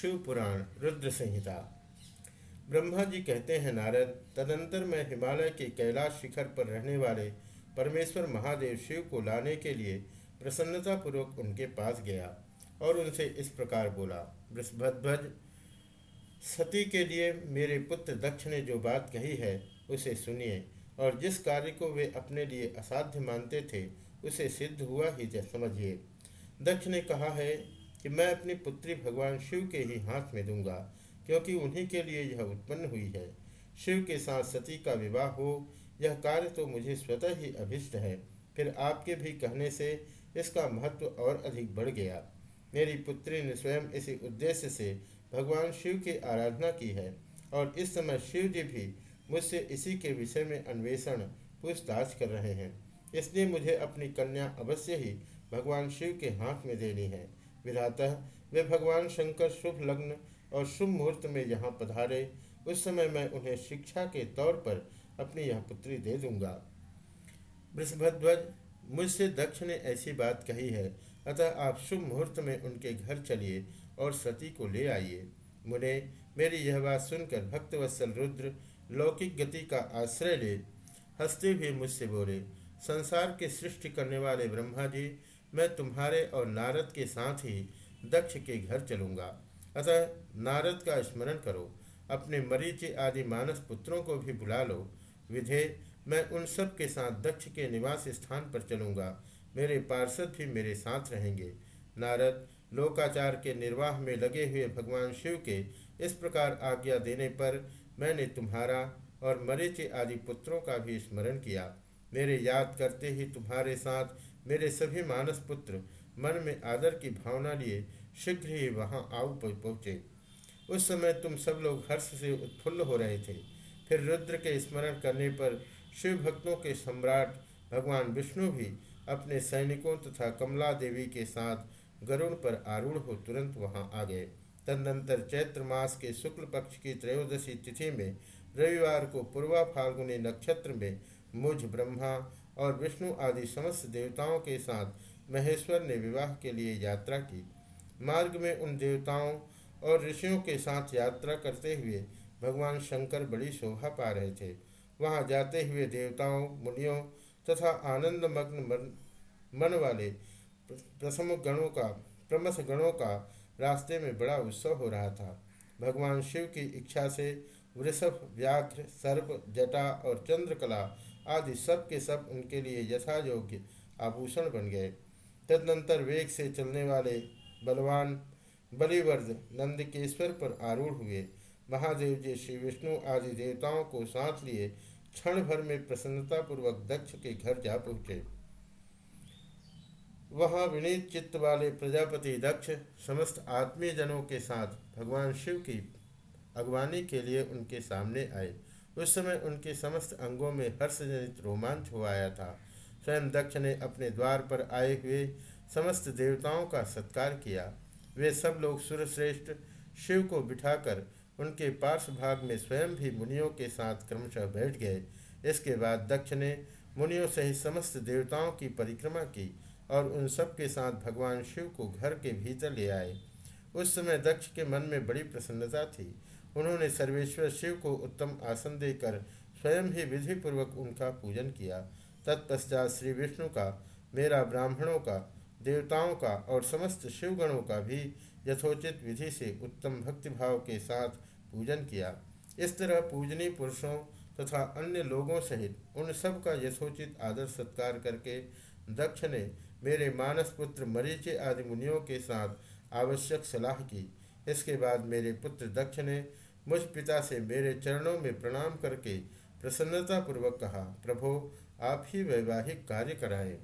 शिव पुराण, रुद्र संहिता। ब्रह्मा जी कहते हैं, नारद, तदंतर मैं हिमालय के कैलाश शिखर पर रहने वाले परमेश्वर महादेव शिव को लाने के लिए प्रसन्नतापूर्वक उनके पास गया और उनसे इस प्रकार बोला बृषभध्वज सती के लिए मेरे पुत्र दक्ष ने जो बात कही है, उसे सुनिए। और जिस कार्य को वे अपने लिए असाध्य मानते थे, उसे सिद्ध हुआ ही, समझिए। दक्ष ने कहा है कि मैं अपनी पुत्री भगवान शिव के ही हाथ में दूँगा, क्योंकि उन्हीं के लिए यह उत्पन्न हुई है। शिव के साथ सती का विवाह हो, यह कार्य तो मुझे स्वतः ही अभिष्ट है। फिर आपके भी कहने से इसका महत्व और अधिक बढ़ गया। मेरी पुत्री ने स्वयं इसी उद्देश्य से भगवान शिव की आराधना की है, और इस समय शिव जी भी मुझसे इसी के विषय में अन्वेषण, पूछताछ कर रहे हैं। इसलिए मुझे अपनी कन्या अवश्य ही भगवान शिव के हाथ में देनी है। विधातः वे भगवान शंकर शुभ लग्न और शुभ मुहूर्त में यहाँ पधारे। उस समय मैं उन्हें शिक्षा के तौर पर अपनी यह पुत्री दे दूँगा। वृषभध्वज मुझसे दक्ष ने ऐसी बात कही है। अतः आप शुभ मुहूर्त में उनके घर चलिए और सती को ले आइए। मुने, मेरी यह बात सुनकर भक्तवत्सल रुद्र लौकिक गति का आश्रय ले। हँसते हुए मुझसे बोले, संसार के सृष्टि करने वाले ब्रह्मा जी मैं तुम्हारे और नारद के साथ ही दक्ष के घर चलूँगा। अतः नारद का स्मरण करो, अपने मरीचि आदि मानस पुत्रों को भी बुला लो। विधे, मैं उन सब के साथ दक्ष के निवास स्थान पर चलूँगा। मेरे पार्षद भी मेरे साथ रहेंगे। नारद, लोकाचार के निर्वाह में लगे हुए भगवान शिव के इस प्रकार आज्ञा देने पर मैंने तुम्हारा और मरीचि आदि पुत्रों का भी स्मरण किया। मेरे याद करते ही तुम्हारे साथ मेरे सभी मानस पुत्र, मन में आदर की भावना लिए शीघ्र ही वहाँ आउ पहुँचे। उस समय तुम सब लोग हर्ष से उत्फुल्ल हो रहे थे। फिर रुद्र के स्मरण करने पर शिव भक्तों के सम्राट भगवान विष्णु भी अपने सैनिकों तथा कमला देवी के साथ गरुड़ पर आरूढ़ हो तुरंत वहाँ आ गए। तदनंतर चैत्र मास के शुक्ल पक्ष की त्रयोदशी तिथि में रविवार को पूर्वा फाल्गुनी नक्षत्र में मुझ ब्रह्मा और विष्णु आदि समस्त देवताओं के साथ महेश्वर ने विवाह के लिए यात्रा की। मार्ग में उन देवताओं और ऋषियों के साथ यात्रा करते हुए भगवान शंकर बड़ी शोभा पा रहे थे। वहाँ जाते हुए देवताओं मुनियों तथा आनंद मग्न मन, मन वाले प्रथम गणों का प्रमथ गणों का रास्ते में बड़ा उत्सव हो रहा था। भगवान शिव की इच्छा से वृषभ व्याघ्र सर्प जटा और चंद्रकला आदि सब के सब उनके लिए यथा योग्य आभूषण बन गए। तदनंतर वेग से चलने वाले बलवान बलिवर्द नंदकेश्वर पर आरूढ़ हुए। महादेव जी, श्री विष्णु आदि देवताओं को साथ लिए क्षण भर में प्रसन्नतापूर्वक दक्ष के घर जा पहुँचे। वहाँ विनीत चित्त वाले प्रजापति दक्ष, समस्त आत्मीय जनों के साथ भगवान शिव की अगवानी के लिए उनके सामने आए। उस समय उनके समस्त अंगों में हर्षजनित रोमांच हो आया था। स्वयं दक्ष ने अपने द्वार पर आए हुए समस्त देवताओं का सत्कार किया। वे सब लोग सूर्यश्रेष्ठ शिव को बिठाकर उनके पार्श्व भाग में स्वयं भी मुनियों के साथ क्रमशः बैठ गए। इसके बाद दक्ष ने मुनियों सहित समस्त देवताओं की परिक्रमा की और उन सब के साथ भगवान शिव को घर के भीतर ले आए। उस समय दक्ष के मन में बड़ी प्रसन्नता थी। उन्होंने सर्वेश्वर शिव को उत्तम आसन देकर स्वयं ही विधि पूर्वक उनका पूजन किया। तत्पश्चात श्री विष्णु का, मेरा ब्राह्मणों का, देवताओं का और समस्त शिवगणों का भी यथोचित विधि से उत्तम भक्तिभाव के साथ पूजन किया। इस तरह पूजनीय पुरुषों तथा अन्य लोगों सहित उन सब का यथोचित आदर सत्कार करके दक्ष ने मेरे मानस पुत्र मरीचे आदि मुनियों के साथ आवश्यक सलाह की। इसके बाद मेरे पुत्र दक्ष ने मुझ पिता से मेरे चरणों में प्रणाम करके प्रसन्नतापूर्वक कहा, प्रभो, आप ही वैवाहिक कार्य कराएँ।